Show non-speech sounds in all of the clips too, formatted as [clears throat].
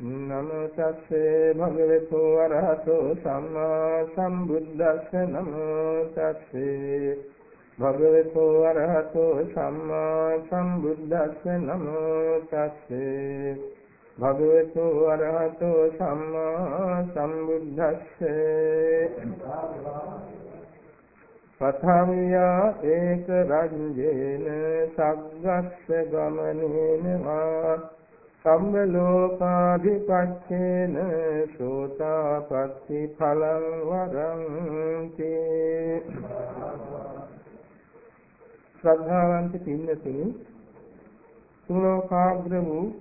නමෝ තස්සේ භගවතු වරහතෝ සම්මා සම්බුද්දස්ස නමෝ තස්සේ භගවතු වරහතෝ සම්මා සම්බුද්දස්ස නමෝ තස්සේ භගවතු වරහතෝ සම්මා සම්බුද්දස්සේ පඨමියා ඒක රංජේන සග්ගස්ස ගමනේන වා සම්ම ලෝකාධිපච්චේන සෝතාපට්ටි ඵලං වරන්ති. ශ්‍රද්ධාවන්ත පින්නතුනි තුලෝකාග්‍ර වූ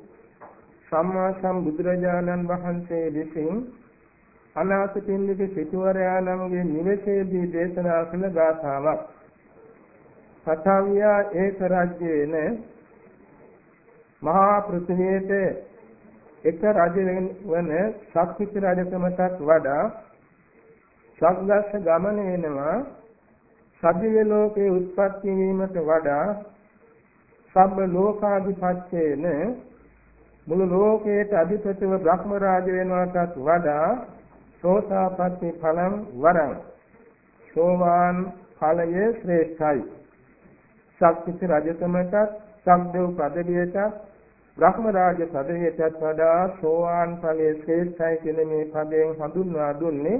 සම්මා සම්බුදුරජාණන් වහන්සේ විසින් අනාථපිණ්ඩික සිටුවරයාණන්ගේ නිවසේදී දේශනා කළ ගාථාවක්. පඨාවියා ඒක රාජ්‍යේන මහා පෘථිවියට එක රජ වන ශක්තිත රජකමටත් වඩා සග්ගස්ස ගමන එනවා සබ්බේ ලෝකේ උත්පත්ති වීමට වඩා සබ්බ ලෝකාධිපත්‍යේන මුළු ලෝකයට අධිපතිව බ්‍රහ්ම රාජ වෙනවටත් වඩා සෝතාපට්ටි ඵලං වරං. සෝවාන් ඵලයේ ශ්‍රේෂ්ඨයි. ශක්තිත රජකමටත් සම්දේව පදවියටත් බ්‍රහ්ම රාජ පදවියටත් වඩා සෝවාන් ඵලයේ ශ්‍රේෂ්ඨයි කියන මේ පදයෙන් හඳුන්වා දුන්නේ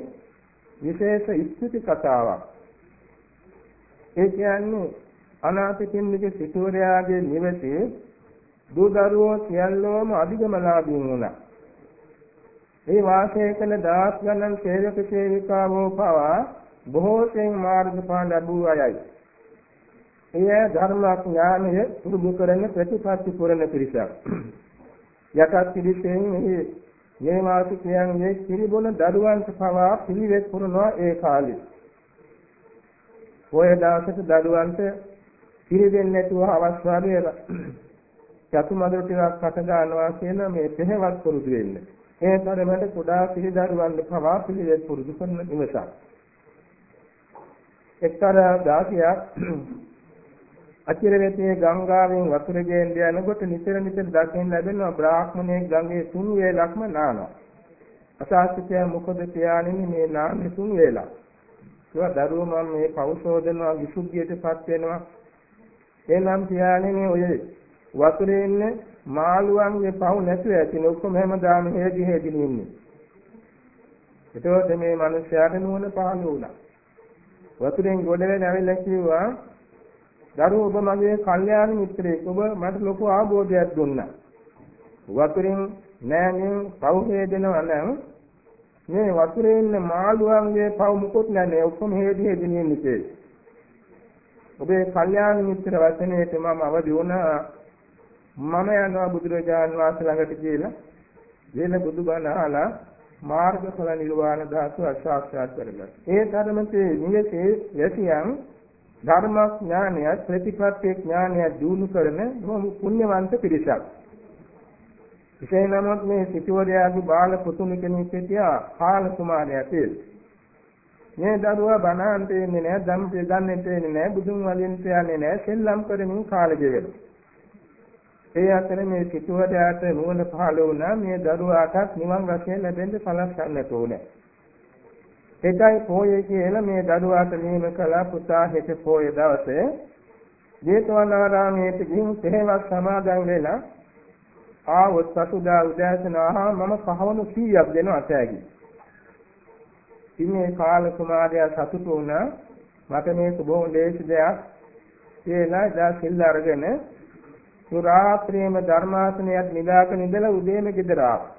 විශේෂ ස්ථಿತಿ කතාවක්. ඒ කියන්නේ අනාථපිණ්ඩික සිටුවරයාගේ නිවසේ දූ දරුවෝ සියල්ලෝම අධිගමලාභීන් වුණා. මේ වාසය කළ දාස් ගණන් සේවක සේවිකාවෝ පවා බොහෝ සෙයින් මාර්ගඵල ලැබූ අයයි. එය ධර්මඥානය පුරුදු කරන ප්‍රතිපත්ති පුරන පිරිසක්. යටත් පිළිසෙන් මේ මේ මාසිකයන්ගේ පිළිබොන දරුවන්ට පවා පිළිවෙත් පුරනවා ඒ කාලේ. පොය දවසට දරුවන්ට පිළිදෙන්නේ නැතුව අවස්ථාවේ චතුමදුර ටිකක් කට ගන්නවා කියන මේ පෙහෙවත් පුරුදු වෙන්න. ඒ තරමට කුඩා පිළිදරුවන්ට පවා පිළිවෙත් පුරුදු කරන නිවසක්. එක්තරා දාසියක් අචිරවෙතේ ගංගාවෙන් වතුර ගේන්න යනකොට නිතර නිතර දකින්න ලැබෙනවා බ්‍රාහ්මණයෙක් ගඟේ තුන් වේලක්ම නානවා. අසාසිතය මොකද පියාණෙනි මේ නාන්නේ තුන් වේලක්. ඒවා දරුවෝ මම මේ පෞෂෝදනවා විසුද්ධියටපත් වෙනවා. එනම් පියාණෙනි ඔය වතුරේ ඉන්න මාළුවන්ගේ පව් නැතුව ඇතින ඔක්කොම හැමදාම හේදි හේදි ඉන්නේ. එතකොට මේ මිනිස්යාට නුවණ පහළ වුණා. වතුරෙන් ගොඩ වෙලා ඇවිල්ලා කිව්වා දරුවෝ ඔබ මගේ කල්යාණ මිත්‍රයෙක්. ඔබ මට ලොකු ආභෝධයක් දුන්නා. වතුරින් නෑමින් පව් හේදෙනවා නම් මේ වතුරේ ඉන්න මාළුවන්ගේ පව් මුකුත් නැනේ ඔක්කොම හේදි හේදි නින්නේ ඔබේ කල්යාණ මිත්‍ර වචනේට මම අවදි වුණා. මම යනවා බුදුරජාන් වහන්සේ ළඟට කියලා. වෙන බුදුබණ අහලා මාර්ගඵල නිර්වාණ ධාතු අසාක්ෂාත් කරගන්න. ඒ ධර්මයේ නිවසේ යතියන් ධර්මඥානය ප්‍රතිපත්ති ඥානය දිනු කරන බොහොම පුණ්‍යවන්ත පිරිසක්. විශේෂ නමුත් මේ සිටුවරයාගේ බාල පුතුණු කෙනෙක් හිටියා කාල කුමාරයා කියලා. මේ දරුවා බණහන්ට එන්නේ නැහැ, ධම්ම දෙගන්නට එන්නේ නැහැ, බුදුන් වලින්ට යන්නේ නැහැ, සෙල්ලම් කරමින් කාලය ගෙවෙනවා. ඒ අතර මේ සිටුවරයාට නුවණ පහළ වුණා මේ දරුවාටත් නිවන් රසය ලැබෙන්න සලස්වන්නට ඕනේ. හෙටයි පොයේ කියලා මේ දරුවාට නියම කළා පුතා හෙට පොයේ දවසේ ජේතවනාරාමයේ ගිහින් තෙහෙවක් සමාදන් වෙලා ආවොත් සතුදා උදෑසන ආහා මම කහවණු 100ක් දෙනවා තෑගි. ඉන්නේ කාල කුමාරයා සතුටු වුණා මට මේක බොහොම දේශ දෙයක් කියලා දා සිල් අරගෙන සුරාත්‍රියේම ධර්මාසනයක් නිදාගෙන ඉඳලා උදේම ගෙදර ආවා.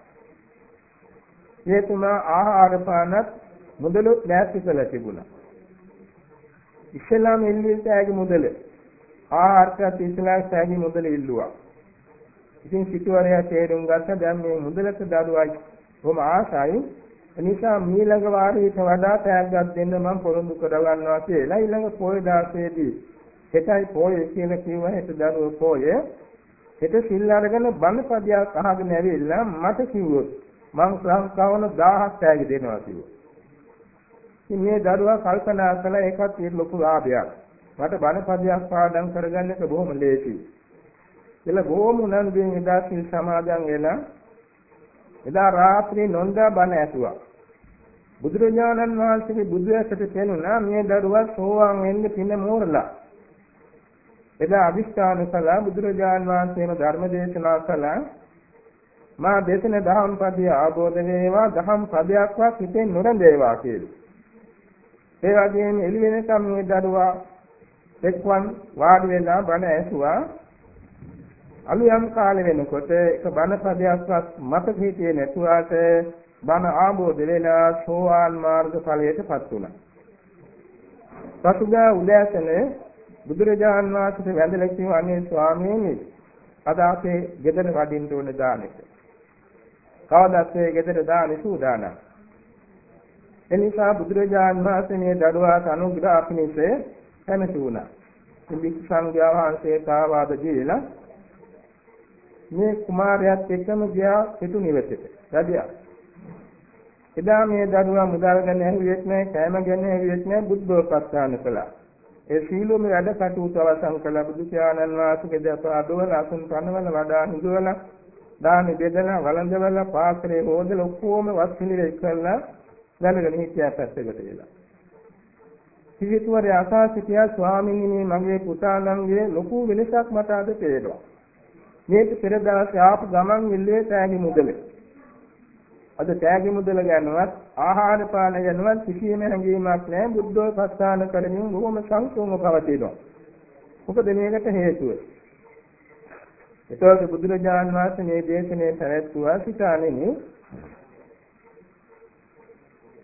ඒ තුමා ආහාර පානත් මුදලුත් නැති කළ තිබුණා. ඉස්ලාම එල්ලීසෑගේ මුදල. ආර්ථික ඉස්ලාම සෑගේ මුදල ඉල්ලුවා. ඉතින් සිටුවරයා තේරුම් ගත්තා දැන් මේ මුදලට දරුවයි කොහොම ආසයි. එනිසා මීළඟ වාරයට වඩා තෑග්ගක් දෙන්න මම පොරොන්දු කරගන්නවා කියලා ඊළඟ පොය දාසයේදී හෙටයි පොය කියලා කිව්වා. හෙට දරුවෝ පොය. හෙට සිල් අරගෙන බණ පදයක් අහගෙන ඇවිල්ලා මට කිව්වොත් මං සංකවන 1000ක් තෑගි දෙනවා කිව්වා. ඉතින් මේ දරුවා කල්පනා කළා ඒකත් ඒ ලොකු ලාභයක්. මට බණපදයක් පාඩම් කරගන්න එක බොහොම ලේසියි. එළ බොහොම උනන්දුවෙන් එදා සිල් සමාදන් වෙලා එදා රාත්‍රී නොන්දා බණ ඇසුවා. බුදුරජාණන් වහන්සේගේ බුදු ඇසට පෙනුණා මේ දරුවා සෝවාන් වෙන්න පින මෝරලා. එදා අදිස්ථාන කළා බුදුරජාණන් වහන්සේම ධර්ම දේශනා කළා. මා දේශන දහම් පදය ආબોධ වේවා දහම් පදයක්වත් හිතෙන් නොරඳේවා කියලා. ඒ වගේම එළි වෙනකම් මේ දරුවා එක්වන් වාඩි වෙලා බණ ඇසුවා. අලුයම් කාලේ වෙනකොට එක බණ පදයක්වත් මතක හිටියේ නැතුවට බණ ආબોධ වෙලා සෝවාන් මාර්ග ඵලයටපත් වුණා. පසුගා උදෑසන බුදුරජාන් වහන්සේ වැඳලා කිව්වා අනේ ස්වාමීනි අද අපේ ගෙදර වඩින්න ඕනේ දානෙට. කවදාත් මේ ගෙදර දානෙ සූදානම්. එනිසා බුදුරජාන් වහන්සේ මේ දරුවාට අනුග්‍රහ පිණිස කැමති වුණා. ඉතින් සංඝයා වහන්සේ කාවාද දීලා මේ කුමාරයාත් එක්කම ගියා පිටු නිවෙතට. රජයා. එදා මේ දරුවා මුදල් ගන්න හැවියෙත් නැහැ, කෑම ගන්න හැවියෙත් නැහැ, බුද්ධෝපස්ථාන කළා. ඒ සීලොම වැඩ කටයුතු අවසන් කළ බුදු පියාණන් වහන්සේගේ දසාදවල අසුන් පනවල වඩා හිඳවලා දානි බෙදලා වළඳවලා පාත්‍රේ හොදලා ඔක්කොම වත් පිළිවෙල කළා දැනගෙන හිටියා පැත්තකට වෙලා. සිවිතුවරේ අසා සිටියා ස්වාමීනි මගේ පුතාණන්ගේ ලොකු වෙනසක් මට අද පේනවා. මේක පෙර දවසේ ආපු ගමන් ඉල්ලේ තෑගි මුදලේ. අද තෑගි මුදල ගැනවත් ආහාර පාන ගැනවත් කිසිම හැඟීමක් නැහැ බුද්ධෝපස්ථාන කරමින් බොහොම සංසුන්ව පවතිනවා. මොකද මේකට හේතුව? එතකොට බුදුරජාණන් වහන්සේ මේ දේශනේ පැවැත්වුවා සිතානෙනි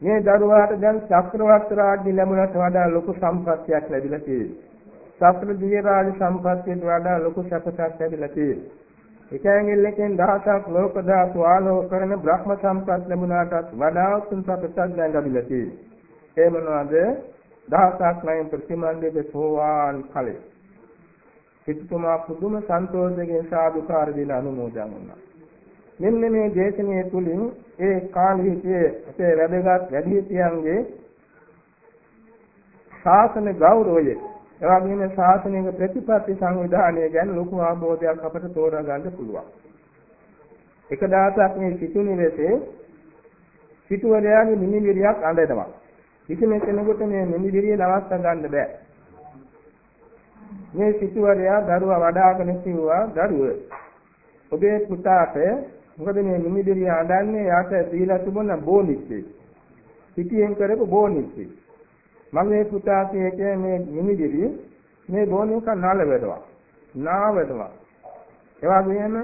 මේ දරුවාට දැන් චක්‍රවර්ති රාජ්‍ය ලැබුණට වඩා ලොකු සම්පත්තියක් ලැබිලා තියෙනවා. චක්‍ර දිව්‍ය රාජ සම්පත්තියට වඩා ලොකු සැපසක් ලැබිලා තියෙනවා. එකැඟිල්ලකින් දහසක් ලෝක ධාතු ආලෝක කරන බ්‍රහ්ම සම්පත් ලැබුණාටත් වඩා උතුම් සපතක් දැන් ලැබිලා තියෙනවා. ඒ මොනවාද? දහසක් නැයින් ප්‍රතිමන්දේ සෝවාන් ඵලය. සිතුමා පුදුම සන්තෝෂයෙන් සාදුකාර දෙන අනුමෝදන් වුණා. මෙන්න මේ දේශනාව තුළින් ඒ කාලීකයේ අපේ වැදගත් වැඩිහිටියන්ගේ ශාසන ගෞරවය එවැගේම ශාසනික ප්‍රතිපත්ති සංවිධානය ගැන ලොකු අවබෝධයක් අපට තෝරා ගන්න පුළුවන්. එක දවසක් මේ සිටු නිවෙසේ සිටුවරයාගේ මිනිබිරියක් අඬනවා. කිසිම කෙනෙකුට මේ මිනිබිරිය නවත්ත ගන්න බෑ. මේ සිටුවරයා දරුවා වඩාගෙන කිව්වා දරුව ඔබේ පුතාට මොකද මේ මිනිබිරිය අඬන්නේ යට දීලා තිබුණ බෝනිච්චේ. පිටියෙන් කරපු බෝනිච්චේ. මගේ පුතා කියකේ මේ මිනිබිරිය මේ බෝනික නලවැඩුවා. නාවැඩුවා. ඒ වගේම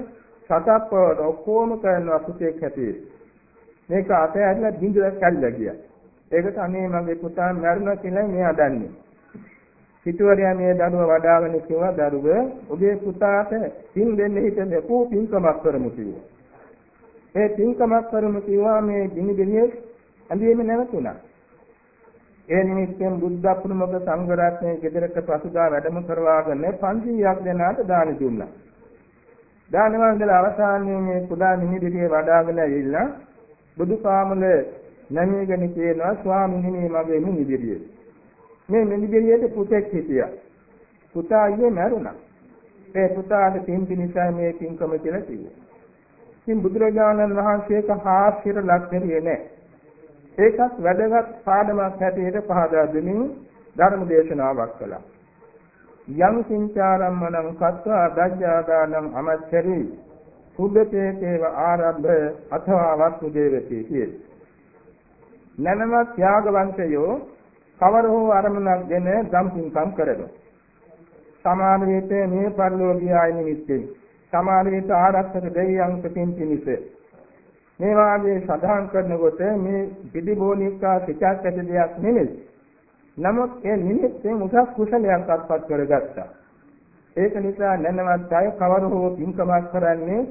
සතප්පවට ඔක්කොම කරනවා පුතෙක් හැටියට. මේක අතහැරලා බින්දුවක් කල්ලා ගියා. ඒකට අනේ මගේ පුතා මැරුණා කියලා මෙයා දන්නේ. සිටුවරයා මේ දරුව වඩාගෙන කිව්වා දරුව ඔබේ පුතාට පින් දෙන්න හිතෙන්නේ කෝ පින්කමක් කරමු කිව්වා. ඒ පින්කමක් කරමු කිව්වා මේ බිනිබිනියේ ඇඳීම නැවතුණා. ඒ නිමිත්තෙන් බුද්ධ ප්‍රමුඛ සංඝ රත්නයේ ගෙදරට පසුදා වැඩම කරවාගෙන 500ක් දෙනාට දාන දුන්නා. දාන වන්දන අවසානයේ මේ කුඩා නිමිදිරියේ වඩාගෙන ඇවිල්ලා බුදුපාමල නැමීගෙන කියනවා ස්වාමීනි මගේ නිමිදිරියේ. මේ නිමිදිරියේ පුතෙක් හිටියා. පුතා ඊයේ මැරුණා. ඒ පුතාට පින් පිනිසා මේ පින්කම කියලා කිව්වා. ඉතින් බුදුරජාණන් වහන්සේක හාස්‍යර ලක්ෂණිය නැහැ. ඒකත් වැදගත් පාඩමක් හැටියට පහදා දෙමින් ධර්ම දේශනාවක් කළා. යම් සින්චාරම්මනං කත්වා දජ්ජාදානං අමච්චරි සුද්ධතේකේව ආරම්භ අථවා වස්තු දේවති කියේ. නැනම ත්‍යාගවන්තයෝ කවර හෝ අරමුණක් දෙන ධම්පින්කම් කරනවා. සමාන විට මේ පරිලෝකීය නිමිත්තෙන් සමාන විට ආරක්ෂක දෙවියන් පිටින් පිනිස මේ වාගේ සදාන් කරනකොට මේ පිටිබෝනිකා සිතක් ඇති දෙයක් නෙමෙයි. නමුත් ඒ නිමිත්තෙන් උසස් කුසලයක් අත්පත් කරගත්තා. ඒක නිසා නැනවත් අය කවර හෝ පින්කමක් කරන්නේ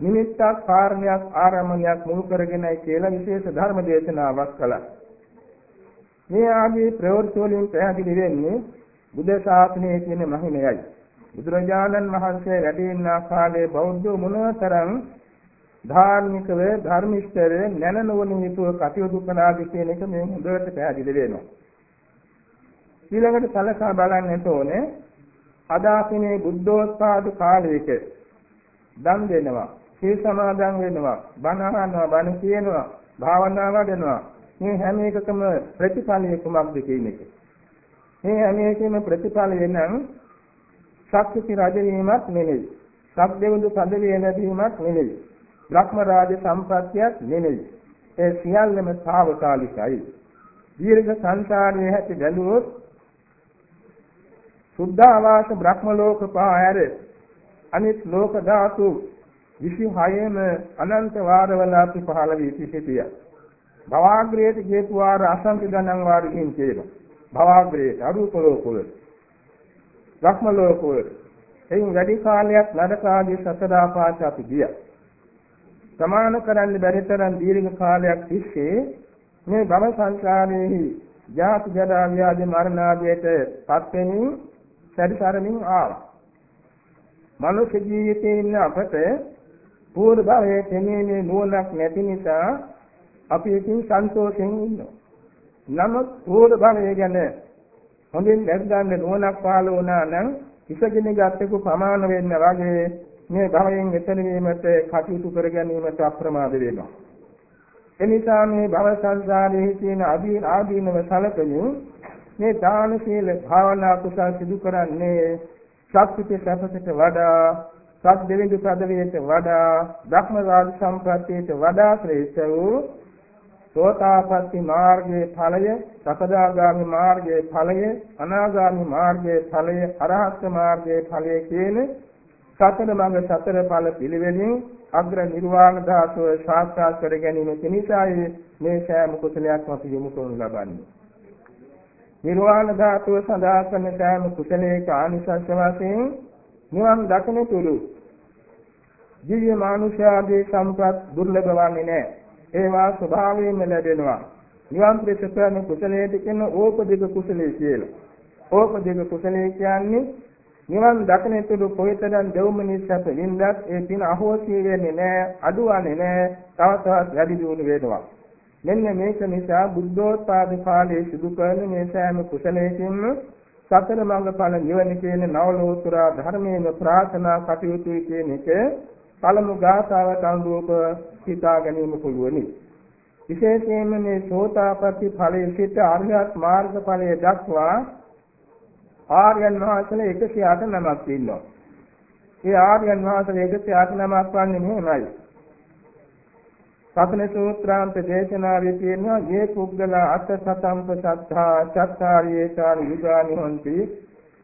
නිමිත්තක් කාරණයක් ආරම්භයක් මුල් කරගෙනයි කියලා විශේෂ ධර්ම දේශනාවක් කළා. මේ ආදී ප්‍රවෘත්ති වලින් පැහැදිලි වෙන්නේ බුද්ධ ශාසනයේ තියෙන මහිමයයි. බුදුරජාණන් වහන්සේ වැඩ ඉන්න කාලේ බෞද්ධ මොනතරම් ධාර්මිකව ධර්මිෂ්ඨව නැනනවන හේතුව කටයුතු කළාද කියන එක මේ හොඳට පැහැදිලි වෙනවා. ඊළඟට සලකා බලන්නට ඕනේ අදාසිනේ බුද්ධෝත්පාද කාලයක දන් දෙනවා සීල් සමාදන් වෙනවා, බණ අහනවා, බණ කියනවා, භාවනා වඩනවා. මේ හැම එකකම ප්‍රතිඵලය කුමක්ද කියන එක. මේ හැම එකේම ප්‍රතිඵලය නම් ශක්ති රජ වීමක් නෙමෙයි. සබ්දෙවුදු පදවිය ලැබීමක් නෙමෙයි. බ්‍රහ්ම රාජ සම්ප්‍රත්‍යයක් නෙමෙයි. ඒ සියල්ලම తాවකාලිකයි. දීර්ඝ සංසාරයේ ඇති බැලුවොත් සුද්ධාවාස බ්‍රහ්ම ලෝක පහර අනිත් ලෝක ධාතු 26ම අනන්ත වාරවල අපි පහළ වී සිටිය. භවග්‍රේත හේතු වාර අසංඛ්‍ය ගණන් වාරකින් කියන. භවග්‍රේත අරූප ලෝකවල. බ්‍රහ්ම ලෝකවල. එයින් වැඩි කාලයක් නරකාදී සතර ආපාස අපි ගියා. සමාන කරන්න බැරි තරම් දීර්ඝ කාලයක් තිස්සේ මේ භව සංසාරයේ ජාති ජරා ව්‍යාධි මරණ ආදියට පත් වෙමින් සැරිසරමින් ආවා. මනුෂ්‍ය ජීවිතයේ ඉන්න අපට පූර්ව භවයේ තෙමේ නුවණක් නැති නිසා අපි ඉතින් සන්තෝෂයෙන් ඉන්නවා. නමුත් පූර්ව භවය ගැන හොඳින් දැනගන්න නුවණක් පහළ වුණා නම් ඉසගෙන ගත්තකු ප්‍රමාණ වෙන්න වගේ මේ භවයෙන් එතන වීමට කටයුතු කර ගැනීමට අප්‍රමාද වෙනවා. එනිසා මේ භව සංසාරයේ තියෙන අදී ආදීනව සැලකමින් මේ දාන සීල භාවනා කුසල් සිදු කරන්නේ ශක්තිත සැපසට වඩා සත් දෙවිඳු පදවියට වඩා ධර්ම රාජ සම්ප්‍රත්‍යයට වඩා ශ්‍රේෂ්ඨ වූ සෝතාපට්ටි මාර්ගයේ ඵලය, සකදාගාමි මාර්ගයේ ඵලය, අනාගාමි මාර්ගයේ ඵලය, අරහත් මාර්ගයේ ඵලය කියන සතර මඟ සතර ඵල පිළිවෙලින් අග්‍ර නිර්වාණ ධාතුව සාක්ෂාත් කර ගැනීම පිණිසයි මේ සෑම කුසලයක්ම අපි යොමු කරනු ලබන්නේ. නිර්වාණ ධාතුව සඳහා කරන සෑම කුසලයක ආනිසංස වශයෙන් නිවන් දකින තුරු දිව්‍ය මානුෂයාගේ සම්පත් දුර්ලභ වන්නේ නැහැ. ඒවා ස්වභාවයෙන්ම ලැබෙනවා. නිවන් ප්‍රතිප කරන කුසලයට කියන ඕපදික කුසලයේ කියලා. ඕපදික කුසලයේ කියන්නේ නිවන් දකින තුරු කොයිතරම් දෙව්මනිස්සප වින්දත් ඒ පින අහෝසි වෙන්නේ නැහැ, අඩුවන්නේ නැහැ, තව තවත් වැඩි දියුණු වෙනවා. මෙන්න මේක නිසා බුද්ධෝත්පාද කාලයේ සිදු කරන මේ සෑම කුසලයකින්ම සතර මඟඵල නිවන කියන නවලෝතර ධර්මයේ ප්‍රාර්ථනා කටයුතු කියන එක පළමු ගාථාවට අනුරූප හිතා ගැනීම පුළුවනි. විශේෂයෙන්ම මේ සෝතාපට්ටි ඵලයේ සිට ආර්යත් මාර්ග ඵලයේ දක්වා ආර්යයන් වහන්සේලා 108 නමක් ඉන්නවා. ඒ ආර්යයන් වහන්සේලා 108 නමක් වන්නේ මෙහෙමයි. සතන සූත්‍රාන්ත දේශනාවේ තියෙනවා මේ පුද්ගල අට සතම්ප සත්තා චත්තාරියේචාර යුගානි හොಂತಿ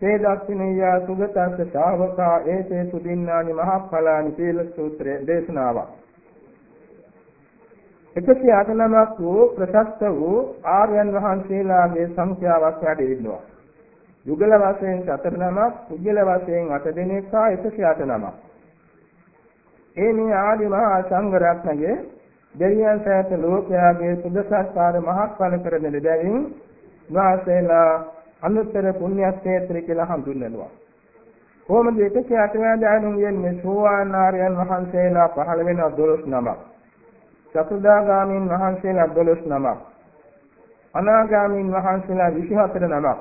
තේ දක්ෂිනිය සුගතස්ස ශාවකා ඒතේ සුදින්නානි මහඵලානි සීල සූත්‍රයේ දේශනාවක් 108 නමක් වූ ප්‍රශස්ත වූ ආර්යයන් වහන්සේලාගේ සංඛ්‍යාවක් වැඩි ඉන්නවා යුගල වශයෙන් සතර නමක් පුද්ගල වශයෙන් අට දෙනෙක් හා 108 නමක් ඒ මේ ආදි මහා සංඝ රත්නයේ දෙවියන් සෑත ලෝකයාගේ සුදසත්කාර මහත්ඵල කරන දෙවියන් වාසේලා අනුත්තර පුණ්‍ය ක්ෂේත්‍ර කියලා හඳුන්වනවා. කොහොමද එකසේ අටවැදානුන් යන්නේ සෝවාන් ආර්යයන් වහන්සේලා පහළ වෙන 12 නමක්. සතරදාගාමීන් වහන්සේලා 12 නමක්. අනාගාමීන් වහන්සේලා 24 නමක්.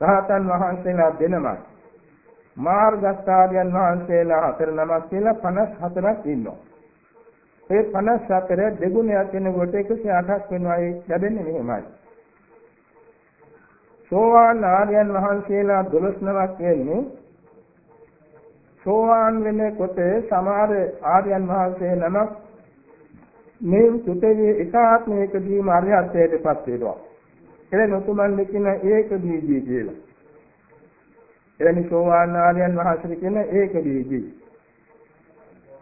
සහතන් වහන්සේලා දෙනමක්. මාර්ගස්ථාරයන් වහන්සේලා හතර නමක් කියලා 54ක් ඉන්නවා. ඒ 54 දෙගුණයක් වෙනකොට 108ක් වෙනවා ඒ ලැබෙන්නේ මෙහෙමයි. සෝවාන් ආර්යයන් වහන්සේලා 12 නමක් වෙන්නේ සෝවාන් වෙනකොට සමහර ආර්යයන් වහන්සේ නමක් මේ සුතේ එකාත්මයකදීම අරිහත්ත්වයටපත් වෙනවා. එළ නොතුමන් කියන ඒක බීජී කියලා. එවැනි සෝවාන් ආර්යයන් වහන්සේ කියන ඒක බීජී.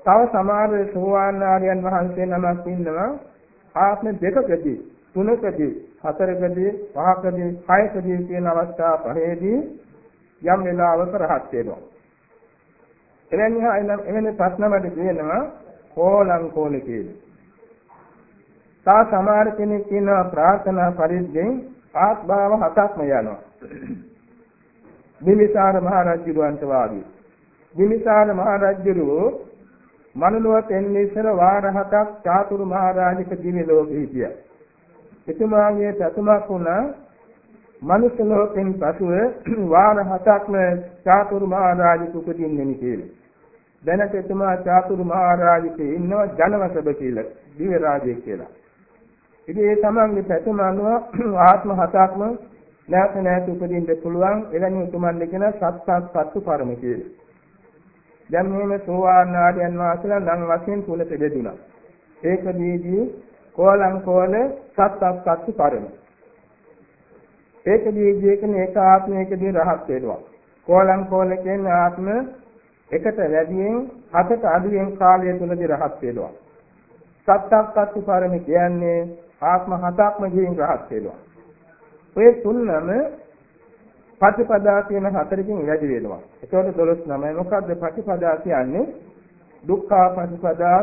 තව සමහර සෝවාන් ආර්යයන් වහන්සේ නමක් ඉන්නවා ආත්ම දෙකකදී තුනකදී හතරකදී පහකදී හයකදී කියන අවස්ථා පහේදී යම් වෙලාවක රහත් වෙනවා. එවැනි එවැනි ප්‍රශ්නවලට කියනවා කෝලං කෝල කියලා. තා සමහර කෙනෙක් කියනවා ප්‍රාර්ථනා පරිද්දෙන් ආත්භාව හතක්ම යනවා. බිම්බිසාර මහ රජුන්ට වාගේ. බිම්බිසාර මහ රජුරෝ මනුලොවට එන්නේ ඉස්සර වාර හතක් චාතුරු මහරජක දිව්‍ය ලෝකෙ හිටියා. එතුමාගේ ප්‍රථමක් වුණා මනුෂ්‍ය ලෝකෙන් පසුව වාර හතක්ම චාතුරු මහරජක උපදින්නේ කියලා. දැනට එතුමා චාතුරු මහා රාජිකේ ඉන්නවා ජනවසබ කියලා දිව්‍ය රාජ්‍යය කියලා. ඉතින් ඒ තමන්ගේ පැතුම අනුව [clears throat] ආත්ම හතක්ම නැවත නැවත උපදින්න පුළුවන් එවැනි උතුමන් කියන සත්සත් සත්තු පරම කියලා. දැන් මෙහෙම සෝවාන් ආර්යයන් වහන්සේලා නම් වශයෙන් තුනට බෙදුණා. ඒකදීදී කෝලං කෝල සත්සත් සත්තු පරම. ඒකදීදී කියන්නේ ඒක ආත්මයකදී රහත් වෙනවා. කෝලං කෝල කියන්නේ ආත්ම එකට වැඩියෙන් හතට අඩුවෙන් කාලය තුලදී රහත් වෙනවා. සත්‍යක් සත්තු පරම කියන්නේ ආත්ම හතක්ම ජීවින් රහත් වෙනවා. ඔය තුන්නම පටිපදා කියන හතරකින් වැඩි වෙනවා. ඒකවල 12 නමයි මොකද්ද පටිපදා කියන්නේ? දුක්ඛා පටිපදා,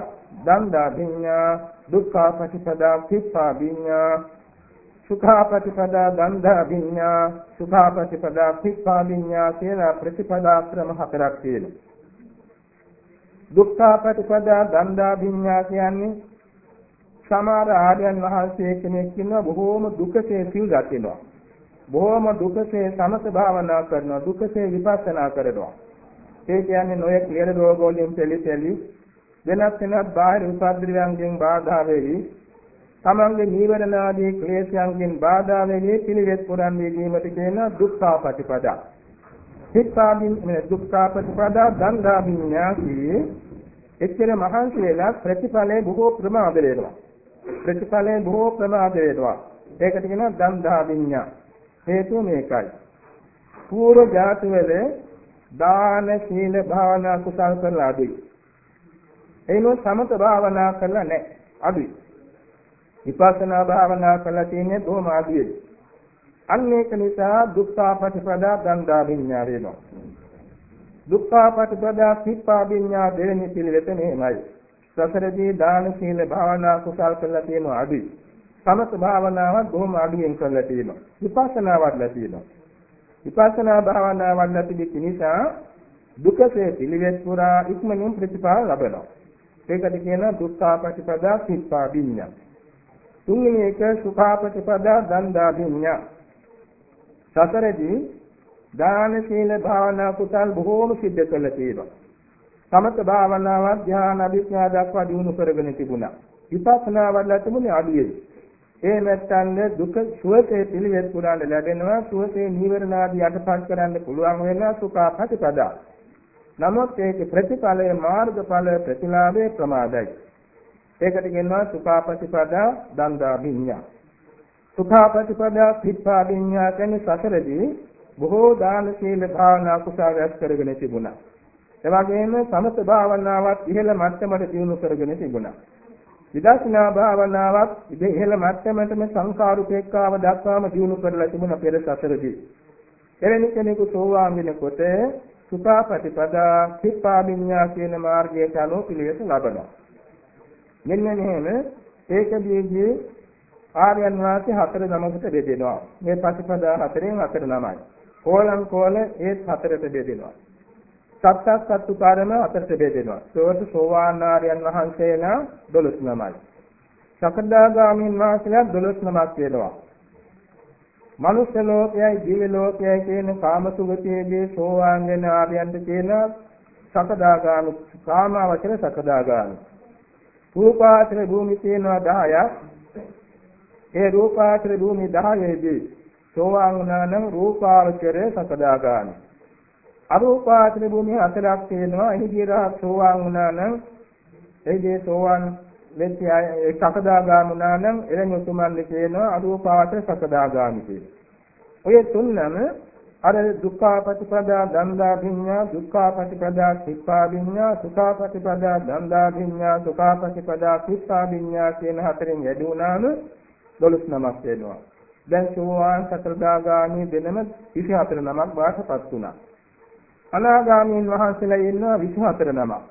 දණ්ඩා විඤ්ඤා, දුක්ඛා පටිපදා, කිප්පා විඤ්ඤා, සුඛා ප්‍රතිපදා ගන්ධා විඤ්ඤා සුඛා ප්‍රතිපදා පිප්පා විඤ්ඤා කියලා ප්‍රතිපදා ක්‍රම හතරක් තියෙනවා. දුක්ඛා ප්‍රතිපදා ගන්ධා විඤ්ඤා කියන්නේ සමහර ආර්යයන් වහන්සේ කෙනෙක් ඉන්නවා බොහෝම දුකසේ සිල් ගන්නවා. බොහෝම දුකසේ සමත භාවනා කරනවා. දුකසේ විපස්සනා කරනවා. ඒ කියන්නේ නොයෙක් ලෙඩ රෝග වලින් පෙළෙසෙලි වෙනත් වෙනත් බාහිර උපද්‍රවයන්ගෙන් බාධා වෙවි. තමන්ගේ නීවරණ ආදී ක්ලේශයන්ගෙන් බාධා වෙවි පිළිවෙත් පුරන් වීමට කියන දුක්ඛාපටිපදා. හිතාමින් මේ දුක්ඛාපටිපදා දන්දා විඤ්ඤාසී එච්චර මහන්සි වෙලා ප්‍රතිඵලයේ බොහෝ ප්‍රමාද වෙනවා. ප්‍රතිඵලයේ බොහෝ ප්‍රමාද වේදවා. ඒකට කියනවා දන්දා විඤ්ඤා. හේතුව මේකයි. පූර්ව ජාතිවල දාන සීල භාවනා කුසල් කරලා අඩුයි. එයිනො සමත භාවනා කරලා නැහැ. අඩුයි. විපස්සනා භාවනා කරලා තියෙන්නේ බොහොම අඩුයි. අන්න ඒක නිසා දුක්ඛාපටිපදා දන්දා විඤ්ඤා වෙනවා. දුක්ඛාපටිපදා සිප්පා විඤ්ඤා දෙවෙනි පිළිවෙත මෙහෙමයි. සසරදී දාන සීල භාවනා කුසල් කරලා තියෙනවා අඩුයි. සමත භාවනාවත් බොහොම අඩුවෙන් කරලා තියෙනවා. විපස්සනාවත්ලා තියෙනවා. විපස්සනා භාවනාවක් නැතිවෙච්ච නිසා දුකසේ පිළිවෙත් පුරා ඉක්මනින් ප්‍රතිඵල ලබනවා. ඒකට කියන දුක්ඛාපටිපදා සිප්පා විඤ්ඤා. තුන්වෙනි එක සුඛාපටිපදා දන්දා විඤ්ඤා. සසරදී දාන සීල භාවනා කුසල් බොහෝම සිද්ධ කරලා තියෙනවා. සමත භාවනාව ධ්‍යාන අභිඥා දක්වා දිනු කරගෙන තිබුණා. විපස්සනා වඩලා තිබුණේ අඩුවේ. ඒ නැත්තන්ද දුක සුවසේ පිළිවෙත් පුරාණ ලැබෙනවා සුවසේ නීවරණ ආදී යටපත් කරන්න පුළුවන් වෙනවා සුඛා ප්‍රතිපදා. නමුත් ඒක ප්‍රතිඵලයේ මාර්ගඵල ප්‍රතිලාභේ ප්‍රමාදයි. ඒකට කියනවා සුඛා ප්‍රතිපදා දන්දා විඤ්ඤා. සුඛා ප්‍රතිපදා පිට්ඨා විඤ්ඤා කියන්නේ සසරදී බොහෝ දාන සීල භාවනා කුසල රැස් කරගෙන තිබුණා. එවැගේම සමත භාවනාවත් ඉහළ මට්ටමට දියුණු කරගෙන තිබුණා. විදර්ශනා භාවනාවත් ඉහළ මට්ටමටම සංකාරුපේක්ඛාව දක්වාම දියුණු කරලා තිබුණ පෙර සසරදී. එවැනි කෙනෙකු සෝවාන් වෙනකොට සුඛාපටිපදා සිප්පාමිඤ්ඤා කියන මාර්ගයට අනුව පිළිවෙත ලබනවා. මෙන්න මෙහෙම ඒකදීදී ආර්යයන් වාසී හතර නමකට බෙදෙනවා. මේ ප්‍රතිපදා හතරෙන් හතර නමයි. කෝලං කෝල ඒත් හතරට බෙදෙනවා. සත්සත් සත්තුකාරම අතරට බෙදෙනවා. ඒවට සෝවාන් ආර්යයන් වහන්සේලා 12 නමයි. සකදාගාමීන් වහන්සේලා 12 නමක් වෙනවා. මනුෂ්‍ය ලෝකයයි දිව්‍ය ලෝකයයි කියන කාමසුගතියේදී සෝවාන් වෙන ආර්යයන්ට කියන සකදාගාමී කාමාවචර සකදාගාමී. රූපාචර භූමි තියෙනවා 10ක්. ඒ රූපාචර භූමි 10 දී සෝවාන් වුණා නම් රූපාවචර සකදාගාමී. අරූපාවචර භූමිය හතරක් තියෙනවා. එහිදී රහත් සෝවාන් වුණා නම් එහිදී සෝවාන් වෙච්ච අය සකදාගාම වුණා නම් එළෙන උතුමන් කියනවා අරූපාවචර සකදාගාමි කියලා. ඔය තුන්නම අර දුක්ඛාපටිපදා දන්දාභිඤ්ඤා දුක්ඛාපටිපදා සිප්පාභිඤ්ඤා සුඛාපටිපදා දන්දාභිඤ්ඤා සුඛාපටිපදා සිප්පාභිඤ්ඤා කියන හතරෙන් වැඩි වුණාම 12 නමක් වෙනවා. දැන් සෝවාන් සතරදාගාමි දෙනම 24 නමක් වාටපත් වුණා. අනාගාමීන් වහන්සේලා ඉන්නවා 24 නමක්.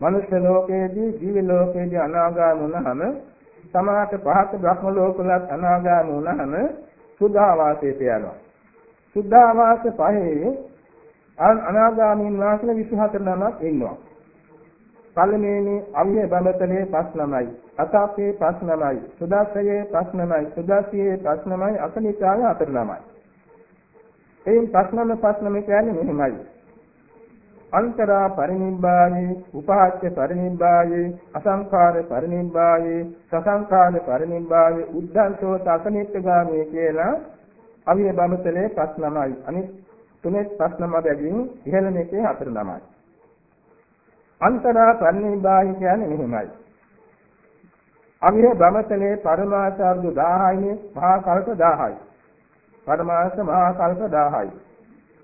මනුෂ්‍ය ලෝකයේදී ජීව ලෝකයේදී අනාගාම වුණාම සමාත පහත බ්‍රහ්ම ලෝකවලත් අනාගාම වුණාම සුද්ධාවාසයට යනවා. සුද්ධාවාස පහේ අනාගාමීන් වහන්සේලා 24 නමක් ඉන්නවා. පළමුවෙනි අවිය බඹතලේ පස් නමයි. අතාපේ පස් නමයි. සුදාසයේ පස් නමයි. සුදාසියේ පස් නමයි. අකනිකාය හතර නමයි. එයින් ප්‍රශ්නම ප්‍රශ්නම කියන්නේ මෙහෙමයි. අන්තරා පරිනිබ්බායේ උපාච්‍ය පරිනිබ්බායේ අසංඛාර පරිනිබ්බායේ සසංඛාර පරිනිබ්බායේ උද්ධංසෝ තසනිට්ඨගාමී කියලා අවිය බඹතලේ පස් නමයි අනිත් තුනේ පස් නම බැගින් ඉහළ මේකේ හතර නමයි. අන්තරා පරිනිබ්බාය කියන්නේ මෙහෙමයි. අවිය බඹතලේ පරමාසාර්ධ 1000යි මහා කල්ප 1000යි පරමාස මහා කල්ප 1000යි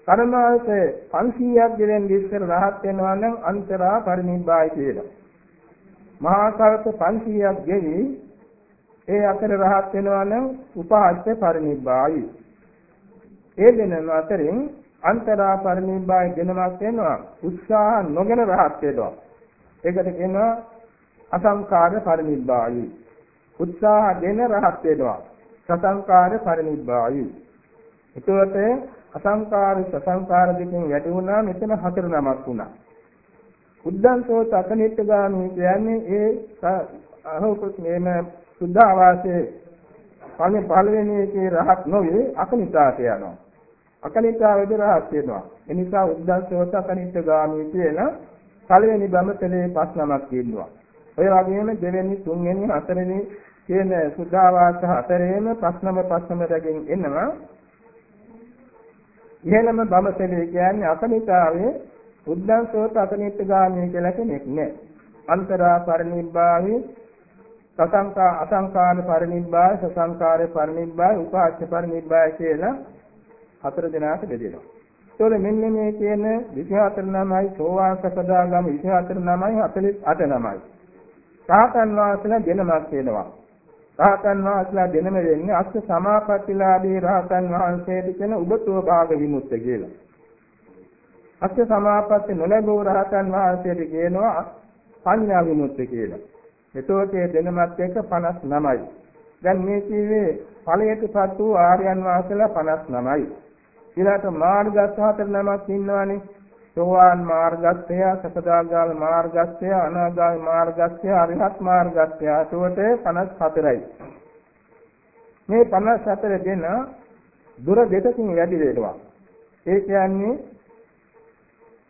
කර්මාවත 500ක් ගෙලෙන් ඉස්සර රහත් වෙනවා නම් අන්තරා පරිනිබ්බාය කියලා. මහා කල්ප 500ක් ගෙවි ඒ අතර රහත් වෙනවා නම් උපහාස්‍ය පරිනිබ්බායි. ඒ දෙන අතරින් අන්තරා පරිනිබ්බාය දෙනමක් වෙනවා උත්සාහ නොගෙන රහත් වෙනවා. ඒකට කියනවා අසංකාර පරිනිබ්බායි. උත්සාහ ගෙන රහත් වෙනවා. සසංකාර පරිනිබ්බායි. එතකොට අසංකාර සසංකාර දෙකෙන් වැඩි වුණා මෙතන හතර නමක් වුණා. උද්දන්සෝ තකනිට්ඨගාමී කියන්නේ ඒ අහෝපස් මේම සුද්ධ ආවාසයේ පළවෙනි පළවෙනි එකේ රහත් නොවේ අකනිතාට යනවා. අකනිතා වෙද රහත් වෙනවා. ඒ නිසා උද්දන්සෝ තකනිට්ඨගාමී කියන පළවෙනි බඹතලේ පස් නමක් කියනවා. ඔය වගේම දෙවෙනි තුන්වෙනි හතරවෙනි කියන සුද්ධ ආවාස හතරේම පස් නම පස් නම රැගෙන එනවා. ඉහළම බඹසෙලේ කියන්නේ අකනිතාවේ උද්දංසෝත අකනිට්ඨගාමී කියලා කෙනෙක් නෑ. අන්තරා පරිනිබ්බාවේ සසංකා අසංකාර පරිනිබ්බාය සසංකාර පරිනිබ්බාය උපාච්‍ය පරිනිබ්බාය කියලා හතර දෙනාට බෙදෙනවා. ඒතකොට මෙන්න මේ කියන 24 නමයි සෝවාන් සකදාගාම 24 නමයි 48 නමයි. සාතන් වාසල දෙනමක් වෙනවා. රහතන් වහන්සේලා දෙනම වෙන්නේ අස්ස සමාපත්තිලාභී රහතන් වහන්සේට කියන උබතෝ භාග විමුක්ත කියලා. අස්ස සමාපatti නොලැබූ රහතන් වහන්සේට කියනවා පඤ්ඤා විමුක්ත කියලා. එතකොට මේ දෙනමත් එක්ක 59යි. දැන් මේ කීවේ ඵලයටපත් වූ ආර්යයන් වහන්සේලා 59යි. ඊළාට මාර්ගස්ස හතර නමක් ඉන්නවානේ. සෝවාන් මාර්ගස්ත්‍ය, සකදාගාමී මාර්ගස්ත්‍ය, අනාගාමී මාර්ගස්ත්‍ය, අරිහත් මාර්ගස්ත්‍ය. ඒකට 54යි. මේ 54 දෙන දුර දෙකකින් වැඩි වෙනවා. ඒ කියන්නේ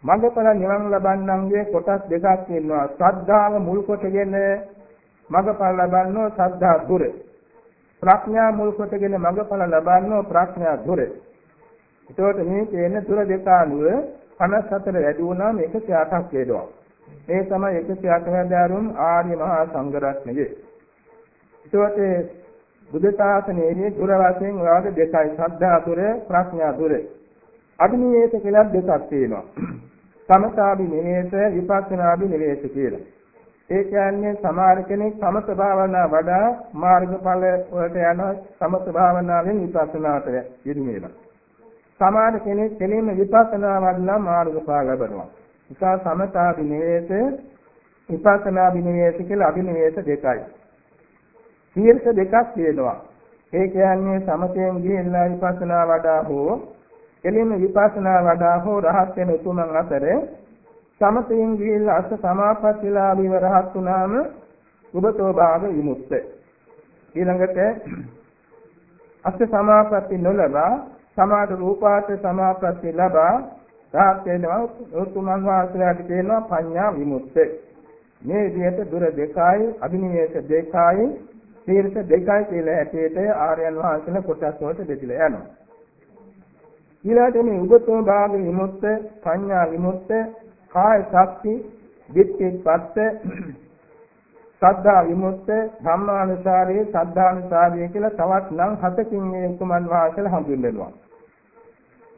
මඟඵල නිවන් ලබන්නන්ගේ කොටස් දෙකක් ඉන්නවා. ශ්‍රද්ධාව මුල් කොටගෙන මඟඵල ලබන්නෝ ශ්‍රද්ධා දුර. ප්‍රඥා මුල් කොටගෙන මඟඵල ලබන්නෝ ප්‍රඥා දුර. ඒකට මේ කියන දුර දෙක අනුව 54 වැඩි වුණාම 108ක් වේදවා. ඒ තමයි 108 හැදෑරුම් ආර්ය මහා සංඝ රත්නයේ. ඒකට බුද්ධ ශාසනයේ දුර වශයෙන් වාද දෙකයි ශ්‍රද්ධා දුර ප්‍රඥා දුර. අභිනිවේෂ කියලා දෙකක් තියෙනවා. සමතාභි නිවේෂ විපස්සනාභි නිවේෂ කියලා. ඒ කියන්නේ සමහර කෙනෙක් සමත භාවනා වඩා මාර්ගඵල වලට යන සමත භාවනාවෙන් විපස්සනාට යෙදුණේලා. සමාන කෙනෙක් කෙලින්ම විපස්සනා වඩලා මාර්ගඵල ලබනවා. නිසා සමතා විනේෂ විපස්සනා විනේෂ කියලා අභිනේෂ දෙකයි. තීර්ථ දෙකක් තියෙනවා. ඒ කියන්නේ සමතයෙන් ගිහිල්ලා විපස්සනා වඩා හෝ කෙලින්ම විපස්සනා වඩා හෝ රහත් වෙන උතුමන් අතර සමතයෙන් ගිහිල්ලා අස සමාපත්තිලා විව රහත් වුණාම උබතෝ භාග විමුක්ත. ඊළඟට අස සමාපatti නොලබා සමාද රූපාත සමාපatti ලබා රාහත් වෙනවා උතුමන් වහන්සේලාට කියනවා පඤ්ඤා විමුක්ත. මේ විදිහට දුර දෙකයි අභිනිවේෂ දෙකයි තීර්ථ දෙකයි කියලා හැටියට ආර්යයන් වහන්සේලා කොටස් වලට බෙදලා යනවා. ඊළඟට මේ උගතෝ භාග විමුක්ත පඤ්ඤා විමුක්ත කාය ශක්ති දිට්ඨිපත්ත සද්ධා විමුක්ත ධම්මානුසාරේ සද්ධානුසාරේ කියලා තවත් නම් හතකින් මේ උතුමන් වහන්සේලා හඳුන්වනවා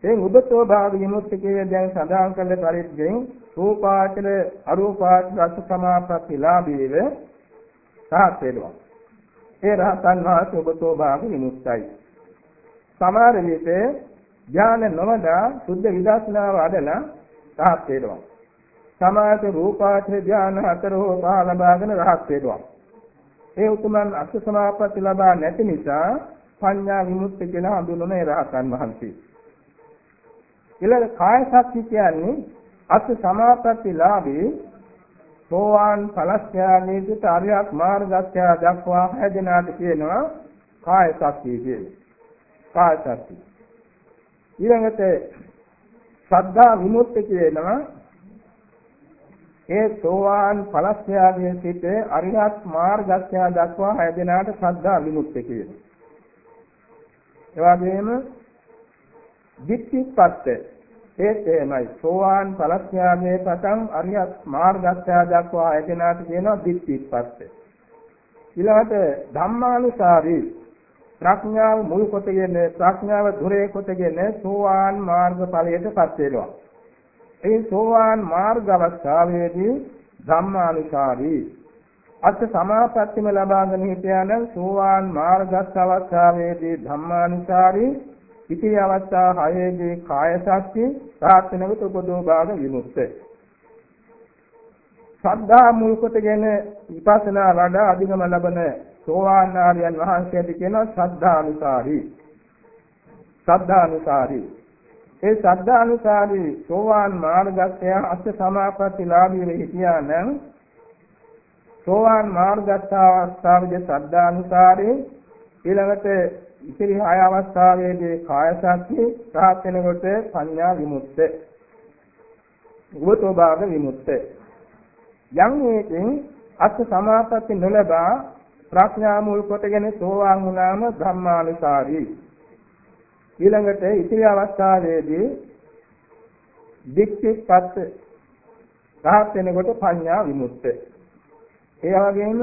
එයින් උදතෝ භාග විමුක්තිකයේ දැන් සඳහන් කළ පරිද්දෙන් රූපාචර අරූපාචර අස සමාපatti ලාභීව සාත් වෙනවා. ඒ රහතන් වහන්සේ උදතෝ භාග විමුක්තයි. සමහර විට ඥාන නොවදා සුද්ධ විදර්ශනාව අදලා සාත් වෙනවා. සමාත රූපාචර ඥාන හතර හෝ පහ ලබාගෙන රහත් වෙනවා. ඒ උතුමන් අස සමාපatti ලබා නැති නිසා පඤ්ඤා විමුක්ති කියලා හඳුන්වන ඒ රහතන් වහන්සේ ඊළඟ කාය ශක්තිය කියන්නේ අත් සමාපatti ලාභේ සෝවාන් ඵලස්ත්‍යාගයේදී ආර්යත් මාර්ගස්ත්‍ය දක්වා හැදෙනාට කියනවා කාය ශක්තිය කියන්නේ. කාය ශක්තිය. ඊළඟට ශ්‍රද්ධා විමුක්ති කියනවා ඒ සෝවාන් ඵලස්යාගේ සිට අරිහත් මාර්ගස්යා දක්වා හැදෙනාට ශ්‍රද්ධා විමුක්තිය කියනවා. ඒ වගේම දික්තිපත්ත ඒත් එහෙමයි සෝවාන් ඵලස්යාගේ පටන් අරිහත් මාර්ගස්යා දක්වා හැදෙනාට කියනවා දික්තිපත්ත. ඊළඟට ධම්මානුසාරී ප්‍රඥාව මුල් කොටගෙන ප්‍රඥාව දුරේ කොටගෙන සෝවාන් මාර්ග ඵලයටපත් වෙනවා. ඒ සෝවාන් මාර්ග අවස්ථාවේදී ධම්මානුසාරී. අත් සමාපත්තිම ලබාගෙන හිටියානම් සෝවාන් මාර්ගස්ස අවස්ථාවේදී ධම්මානුසාරී. ඉති අවස්ථා හයේදී කාය ශක්තිය සාත්නගත උපදෝ භාග විමුක්තයි සද්ධා මුල් කොටගෙන විපස්සනා වඩා අධිගම ලබන සෝවාන් ආර්යයන් වහන්සේට කියනවා සද්ධානුසාරී සද්ධානුසාරී ඒ ශ්‍රද්ධානුසාරී සෝවාන් මාර්ගස්ය අෂ්ඨ සමාපatti ලාභී වෙ හිටියා නම් සෝවාන් මාර්ගස්ථාවස්ථාවේදී ශ්‍රද්ධානුසාරී ඊළඟට ඉතිරි හය අවස්ථාවේදී කාය ශක්තිය රහත් වෙනකොට පඤ්ඤා විමුක්ත. උවතෝ භාග විමුක්ත. යම් හේකින් අෂ්ඨ සමාපatti නොලබා ප්‍රඥා මුල් කොටගෙන සෝවාන් වුණාම ධම්මානුසාරී ඊළඟට ඉතිරි අවස්ථාවේදී දික්තිපත් රහත් වෙනකොට පඤ්ඤා විමුක්ත. ඒ වගේම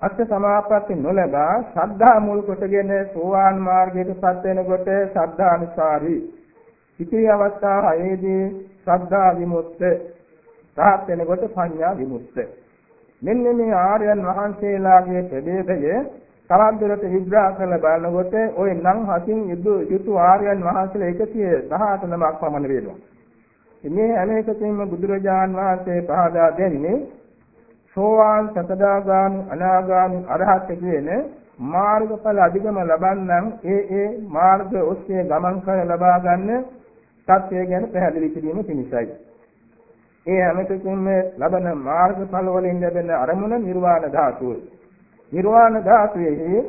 අෂ්ඨ සමාපatti නොලබා ශ්‍රද්ධා මුල් කොටගෙන සෝවාන් මාර්ගයටපත් වෙනකොට ශ්‍රද්ධා අනුසාරී. ඉතිරි අවස්ථාවේදී ශ්‍රද්ධා විමුක්ත රහත් වෙනකොට පඤ්ඤා විමුක්ත. මෙන්න මේ ආර්යයන් වහන්සේලාගේ ප්‍රභේදය තවත් දුරට විග්‍රහ කරලා බලනකොට ওই නම් හසින් යුතු යුතු ආර්යයන් වහන්සේලා 118 නමක් පමණ වෙනවා. මේ හැම එකකින්ම බුදුරජාන් වහන්සේ පහදා දෙන්නේ සෝවාන් සකදාගාමි අනාගාමි අරහත් කියන මාර්ගඵල අධිගම ලබන්නන් ඒ ඒ මාර්ග ඔස්සේ ගමන් කර ලබා ගන්න තත්ත්වය ගැන පැහැදිලි කිරීම පිණිසයි. ඒ හැම එකකින්ම ලබන මාර්ගඵල වලින් ලැබෙන අරමුණ නිර්වාණ ධාතුවයි. නිර්වාණ ධාතුවේ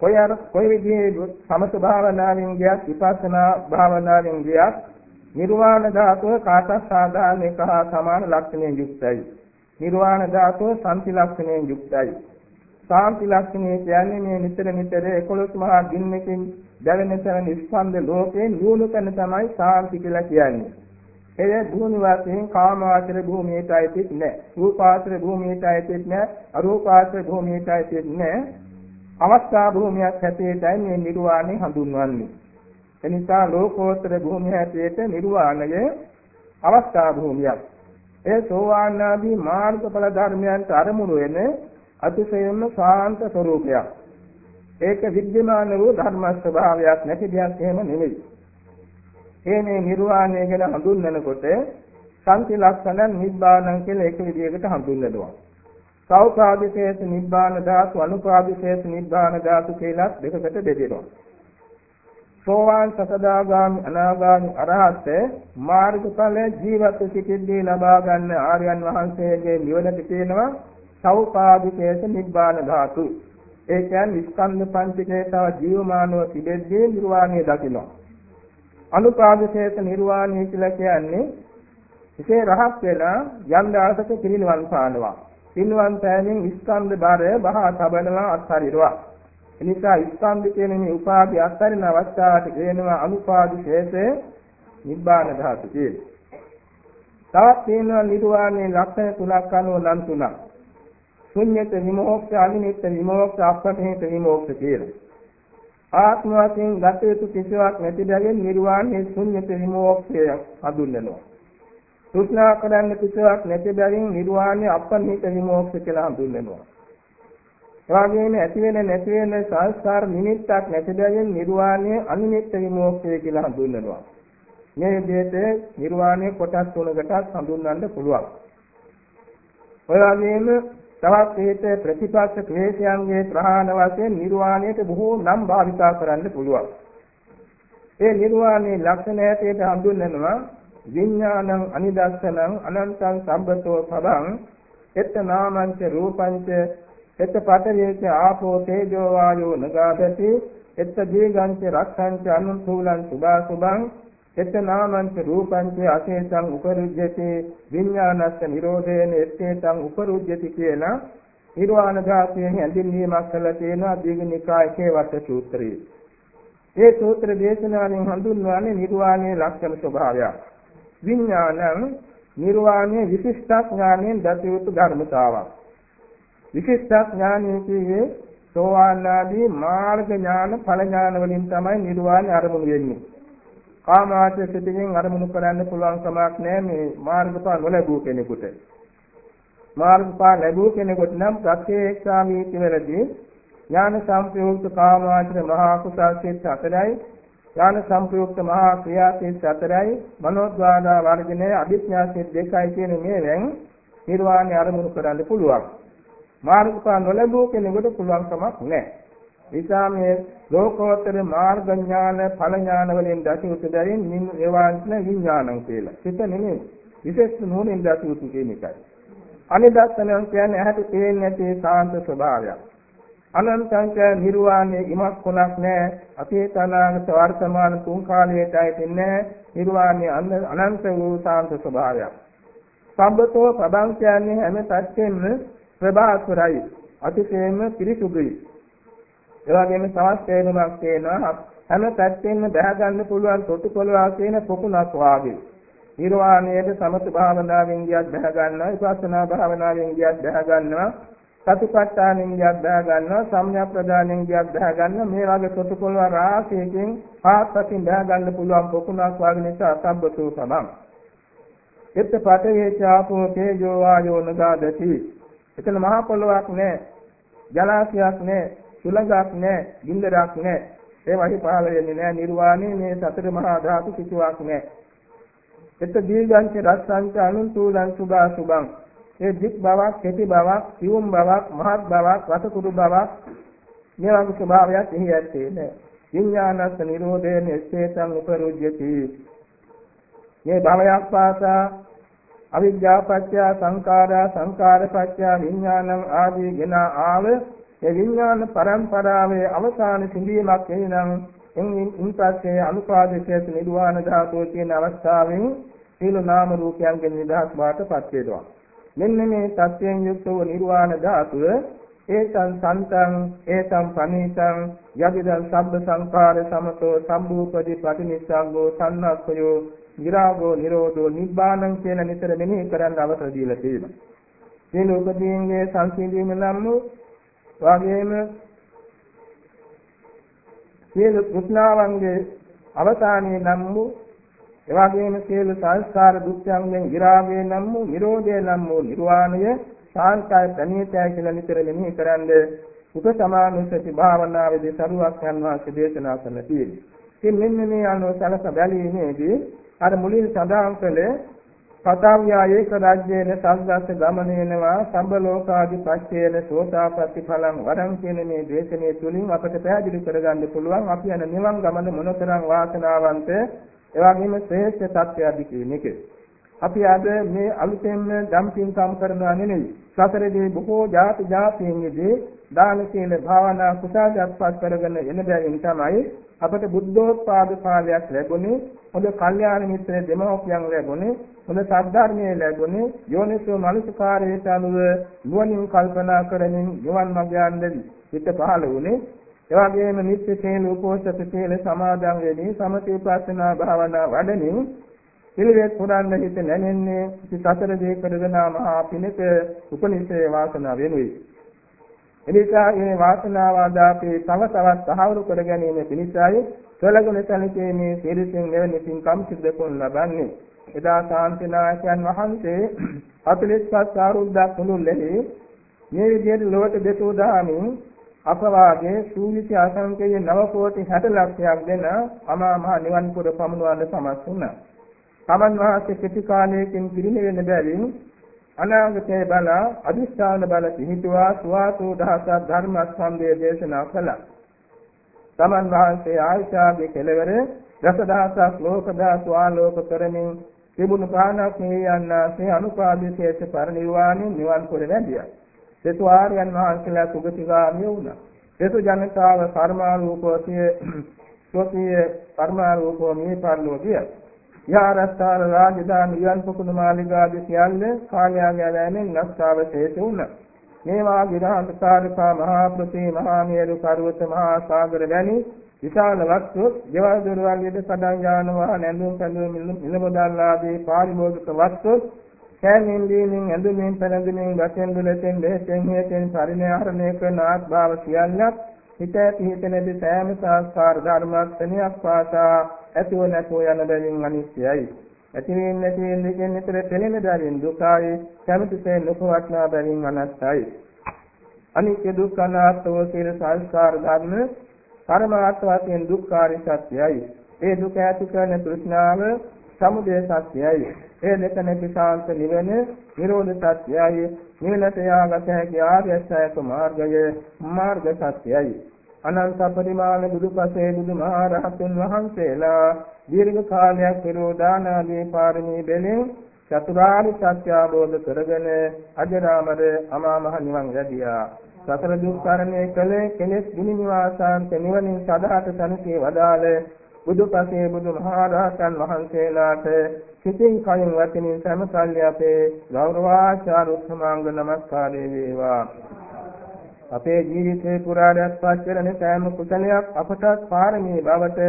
කොයි අර කොයි විදිහේ සමත භාවනාවෙන් ගියත් විපස්සනා භාවනාවෙන් ගියත් නිර්වාණ ධාතුව කාටත් සාධාරණ එක හා සමාන ලක්ෂණයෙන් යුක්තයි. නිර්වාණ ධාතුව සම්පි ලක්ෂණයෙන් යුක්තයි. සාන්ති ලක්ෂණය කියන්නේ මේ නිතර නිතර 11 මහා දින්නකින් දැවෙන තරම් ස්කන්ධ ලෝකේ නියුණු කරන තමයි සාන්ති කියලා කියන්නේ. එය භූමි වාසයෙන් කාමාශ්‍ර භූමියට අයිතිත් නැහැ. රූපාශ්‍ර භූමියට අයිතිත් නැහැ. අරූපාශ්‍ර භූමියට අයිතිත් නැහැ. අවස්ථා භූමියක් හැටියටයි මේ නිර්වාණය හඳුන්වන්නේ. එනිසා ලෝකෝත්තර භූමිය හැටියට නිර්වාණය අවස්ථා භූමියක්. ඒ සෝවාන් ආදී මාර්ගඵල ධර්මයන්ට අරමුණු වෙන අතිශයින්ම ශාන්ත ස්වરૂපයක්. ඒක විද්‍යමාන වූ ධර්ම ස්වභාවයක් නැති දෙයක් එහෙම නෙමෙයි. ඒ මේ නිර්වාණය ගැන හඳුන්වනකොට සංති ලක්ෂණ නිබ්බාණං කියලා එක විදිහකට හඳුන්වනවා. සෞඛාදිශේෂ නිබ්බාන ධාතු අනුපාදිශේෂ නිබ්බාන ධාතු කියලා දෙකකට බෙදෙනවා. සෝවාන් සකදාගාමි අනාගාමි අරහත් මාර්ගඵල ජීවත් සිටිද්දී ලබා ගන්න ආර්යයන් වහන්සේගේ නිවනට කියනවා සෞපාදිශේෂ නිබ්බාන ධාතු. ඒ කියන්නේ ස්කන්ධ පංචකේ තව ජීවමානව තිබෙද්දී නිර්වාණය දකිනවා. අනුපාදශේෂ නිර්වාණය කියලා කියන්නේ එසේ රහස් වෙලා යම් දාසක පිරිනිවන් පානවා. පිරිනිවන් පෑමෙන් ස්කන්ධ බාරය බහා තබනවා අත්හරිනවා. එනිසා ස්කන්ධ කියන මේ උපාදි අත්හරින අවස්ථාවට කියනවා අනුපාදශේෂ නිබ්බාන ධාතු කියලා. තවත් තියෙනවා නිර්වාණයේ ලක්ෂණ තුනක් අනුව නම් තුනක්. ශුන්්‍යත විමෝක්ෂ අනිමිත්ත විමෝක්ෂ අප්‍රහේත විමෝක්ෂ කියලා. ආත්ම වශයෙන් ගත යුතු කිසිවක් නැති බැවින් නිර්වාණය ශුන්්‍යත විමෝක්ෂය හඳුන්වනවා. තෘෂ්ණා කරන්න කිසිවක් නැති බැවින් නිර්වාණය අපනිත විමෝක්ෂ කියලා හඳුන්වනවා. එවාගෙම ඇති වෙන නැති වෙන සංස්කාර නිමිත්තක් නැති බැවින් නිර්වාණය අනිමිත්ත විමෝක්ෂය කියලා හඳුන්වනවා. මේ විදිහට නිර්වාණය කොටස් තුනකටත් හඳුන්වන්න පුළුවන්. ඔය වගේම තවත් හේත ප්‍රතිපක්ෂ ක්ලේශයන්ගේ ප්‍රහාණ වශයෙන් නිර්වාණයට බොහෝ නම් භාවිතා කරන්න පුළුවන්. ඒ නිර්වාණයේ ලක්ෂණ හැටියට හඳුන්වනවා විඥානං අනිදස්සනං අනන්තං සම්බතෝ පබං එත් නාමංච රූපංච එත් පඨවේච ආපෝ තේජෝ වායෝ නගාදති එත් දීගංච රක්ඛංච අනුසූලං සුභා සුභං එතනාමන්ත රූපංච අසේතං උපරුජ්ජති විඥානස්ස නිරෝධේන එත්තේතං උපරුජ්ජති කියලා නිර්වාණ ධාතුවේ හැඳින්වීමක් කළා තියෙනවා දීඝනිකායේ වට සූත්‍රයේ. ඒ සූත්‍ර දේශනාවෙන් හඳුන්වන්නේ නිර්වාණයේ ලක්ෂණ ස්වභාවය. විඥානං නිර්වාණයේ විශිෂ්ට ඥානයෙන් දත යුතු ධර්මතාවක්. විශිෂ්ට ඥානයේ කියේ සෝවාන් ආදී මාර්ග ඥාන ඵල ඥාන වලින් තමයි නිර්වාණය අරමුණු වෙන්නේ. කාමාචර සිතින් අරමුණු කරන්න පුළුවන් කමක් නැහැ මේ මාර්ගඵල නොලැබූ කෙනෙකුට. මාර්ගඵල ලැබූ කෙනෙකුට නම් ප්‍රත්‍යක්ෂා වීතිවලදී ඥාන සංප්‍රයුක්ත කාමාචර මහා කුසල් සිත් හතරයි. ඥාන සංප්‍රයුක්ත මහා ක්‍රියා සිත් හතරයි. මනෝද්වාදා වර්ජනේ අභිඥා සිත් දෙකයි කියන මේවෙන් නිර්වාණය අරමුණු කරන්න පුළුවන්. මාර්ගඵල නොලැබූ කෙනෙකුට පුළුවන් කමක් නැහැ නිසා මේ ලෝකෝත්තර මාර්ග ඥාන ඵල ඥාන වලින් දැසියුතු බැවින් ඒවාන්තන විඥානං කියලා. හිත නෙමෙයි විශේෂ නෝනින් දැසියුතු කියන එකයි. අනිදස්සනං කියන්නේ ඇහැට පේන්නේ නැති සාන්ත ස්වභාවයක්. අනන්තංච නිර්වාණයේ ඉමක් කොනක් නැහැ අතීත අනාගත වර්තමාන තුන් කාලයටයි තින්නේ නිර්වාණයේ අනන්ත වූ සාන්ත ස්වභාවයක් සම්බතෝ ප්‍රබං කියන්නේ හැම පැත්තෙම ප්‍රභාස්වරයි අතිශයින්ම පිරිසුදුයි ඒ වගේම තවත් තේරුමක් තියෙනවා හැම පැත්තෙම බහ ගන්න පුළුවන් තොටුපළවා කියන පොකුණක් වාගේ. නිර්වාණයේ සමත භාවනාවෙන් ගියත් බහ ගන්නවා විපස්සනා භාවනාවෙන් ගියත් බහ ගන්නවා සතිපට්ඨානෙන් ගියක් දා ගන්නවා සම්‍යක් ප්‍රදානෙන් ගියක් දා ගන්න මේ වගේ ප්‍රතිපල රාශියකින් ආත්පසින් දා ගන්න පුළුවන් පොකුණක් වගේ නිසා අසබ්බතෝ සමං. එත් පඨවේ චාපෝ තේජෝ වායෝ නගාදති. එතන මහ පොළොවක් නෑ ජලාශයක් නෑ. සුළඟක් නෑ ගින්දරක් නෑ ඒ වහි පහළ වෙන්නේ නෑ නිර්වාණය මේ සතර මහා ධාතු කිසිවක් නෑ එත් දීර්ඝංච රස්සංච අනුන්තුලං සුභා සුභං ඒ දික් බවක්, කෙටි බවක්, සියුම් බවක්, මහත් බවක්, රසකුඩු බවක් මේ වගේ ස්වභාවයක් එහි ඇත්තේ නැහැ. විඥානස්ස නිරෝධේන එස්සේතං උපරුජ්ජති. මේ භවයක් පාසා අවිද්‍යා පත්‍ය සංඛාරා සංඛාර පත්‍ය විඥානං ආදී ගෙන ආව ඒ විඥාන පරම්පරාවේ අවසාන සිඳීමක් එනම් ඉන්පස්සේ අනුපාදිතයේ නිර්වාණ ධාතුව කියන අවස්ථාවෙන් සීල නාම රූපයන්ගෙන් නිදහස් වාටපත් වේදවා. මෙන්න මේ සත්‍යයෙන් යුක්ත වූ නිර්වාණ ධාතුව ඒතං සන්තං ඒතං පනීතං යදිදං සබ්බ සංඛාර සමතෝ සම්භූපදී පටිනිස්සග්ගෝ සන්නක්ඛයෝ විරාගෝ නිරෝධෝ නිබ්බානං කියන නිතර මෙනෙහි කරන්න අවසර දීලා තියෙනවා. මේ ලෝකදීන්ගේ සංසිඳීම නම් වූ වගේම සියලු කෘෂ්ණාවන්ගේ අවසානයේ නම් වූ එවාගේම සියලු සංස්කාර දුක්ඛයන්ගෙන් විරාගය නම් වූ නිරෝධය නම් වූ නිර්වාණය සාන්තය ප්‍රණීතය කියලා නිතර මෙනෙහි කරන්නේ උපසමානුසති භාවනාවේදී සරුවක් යනවාසේ දේශනා කරන තියෙන්නේ. ඉතින් මෙන්න මේ අනුව සලස බැලීමේදී අර මුලින් සඳහන් කළේ පතාවියා ඒක රාජ්‍යේන සංඝස්ස ගමනේනවා සම්බ ලෝකාදි පච්චේන සෝතාපට්ටි ඵලං වරං කියන මේ දේශනේ තුලින් අපට පැහැදිලි කරගන්න පුළුවන් අපි යන නිවන් ගමන මොනතරම් වාසනාවන්ත එවැගේම ශ්‍රේෂ්ඨ තත්ත්වයක්ද කියන එක. අපි අද මේ අලුතෙන්ම ධම්පින්කම් කරනවා නෙමෙයි. සසරේදී බොහෝ ಜಾති ಜಾතියෙන්දී දාන සීල භාවනා කුසලයක්පත් කරගෙන එන බැවින් තමයි අපට බුද්ධෝත්පාද කාලයක් ලැබුණේ හොඳ කල්යාණ මිත්‍ර දෙමෝපියන් ලැබුණේ හොඳ සද්ධර්මයේ ලැබුණේ යෝනිසෝ මනසකාරයට අනුව නුවණින් කල්පනා කරමින් නිවන් මඟ යන්න හිත පහළ වුණේ එවැගේම නිත්‍ය සීල උපෝසත සීල සමාදන් වෙමින් සමථ විපස්සනා භාවනා වඩමින් පිළිවෙත් පුරන්න හිත නැනෙන්නේ සතර දේ කරගෙන මහා පිනක උපනිෂේ වාසනාව වෙනුයි. එනිසා මේ වාසනාව ආදාපේ තව තවත් සහවුරු කර ගැනීම පිණිසයි කළගුණ සැලකීමේ සිරිසින් මෙවැනි පින්කම් සිද්ධ කරන ලබන්නේ. එදා ශාන්තිනායකයන් වහන්සේ 45 අවුරුද්දක් මුළුල්ලේ මේ විදිහට ලොවට දෙතෝ දාමින් අපවාගේ සූවිසි අසංකේය නව කෝටි 60 ලක්ෂයක් දෙන අමා මහ නිවන් පුර පමුණවන්න සමත් වුණා. තමන් වහන්සේ කෙටි කාලයකින් පිරිනිවෙන බැවින් අනාගතයේ බල අදිස්ථාන බල පිහිටුවා සුවාසෝ දහසක් ධර්ම ස්කන්ධය දේශනා කළා. තමන් වහන්සේ ආයශාගේ කෙළවර දසදහසක් ලෝක දාසු ආලෝක කරමින් තිබුණු ප්‍රාණක් මේ යන්නාසේ අනුපාදිතයේ පරිනිර්වාණය නිවන් පුර වැඩියා. සෙසු ආර්යයන් වහන්සේලා සුගතිගාමී වුණා. සෙසු ජනතාව කර්මාරූපෝතිය සෝතිය කර්මාරූපෝ මේ පරිලෝකිය. විහාරස්ථාන රාජධානි යන් පුකුණු මාලිගාදී සියල්ල කාලයාගේ ඇලෑමෙන් නැස්තාවශේෂ වුණා. මේවා විරාන්තකාරකා මහා පෘථිවි මහා මේරු පර්වත මහා සාගර වැනි විශාල වස්තු දේවල් දොරවල් යෙද සඩන් යාන වාහන ඇඳුම් පැළඳුම් මිල මුදල් ආදී පාරිභෝගික වස්තු කෑමෙන් දීමින් ඇඳුමින් පැළඳුමින් වශයෙන් දුලෙන් දෙහෙන් හේතෙන් පරිණාහරණය කරන ආත්භාව සියල්ලක් හිත ඇති හිත නැති සෑම සංස්කාර ධර්මස්තනියක් පාසා ඇතිව නැතුව යන බැවින් අනිත්‍යයි. ඇතිවෙන්නේ නැතිවෙන්නේ දෙකෙන් විතර පෙළෙන දරින් දුකයි කැමතිසේ නොකවටනා බැවින් අනත්තයි. අනිත්‍ය දුක්ඛ අනාත්ම කියන සංස්කාර ධර්ම පරමාර්ථ වශයෙන් දුක්ඛාරි සත්‍යයි ඒ දුක ඇති කරන තෘෂ්ණාව සමුදය සත්‍යයි ඒ දෙක නැති ශාන්ත නිවන නිරෝධ සත්‍යයි නිවනට යාගත හැකි ආර්ය අෂ්ටාංග මාර්ගය මාර්ග සත්‍යයි අනන්ත පරිමාණ බුදුපසේ බුදුමහරහතුන් වහන්සේලා දීර්ඝ කාලයක් පෙරෝදානාදී පාරමී බැලින් චතුරාර්ය සත්‍ය අවබෝධ කරගෙන අජරාමර අමා මහ නිවන් ලැබියා. සතර දුක් කරණය කළේ කෙලෙස් ගිනි නිවාසාන්ත නිවනින් සදාට තනසේ වදාළ බුදුපසේ බුදුමහරහතන් වහන්සේලාට සිතින් කයින් වචනින් සමසල්ය අපේ ගෞරවාචාර උත්තමාංග නමස්කාරය වේවා. අපේ ජීවිතේ පුරාණයක් පත් කරන සෑම කුසලයක් අපටත් පාරමී බවට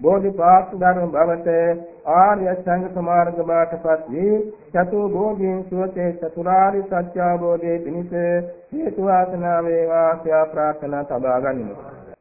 බෝධිපාක්ෂ ධර්ම බවට ආර්ය සංඝ මාර්ග බාටපත් වී චතු බෝධීන් සුවසේ චතුරාර්ය සත්‍ය අවබෝධයේ පිණිස හේතු වාසනා වේවා ආශා ප්‍රාර්ථනා තබා ගනිමු.